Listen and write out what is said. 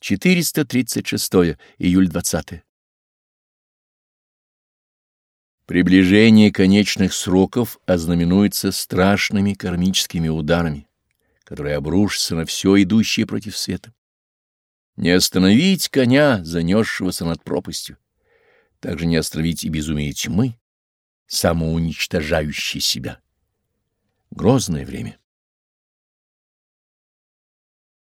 436 июль 20 Приближение конечных сроков ознаменуется страшными кармическими ударами, которые обрушатся на все идущее против света. Не остановить коня, занесшегося над пропастью, также не остановить и безумие тьмы, самоуничтожающей себя. Грозное время.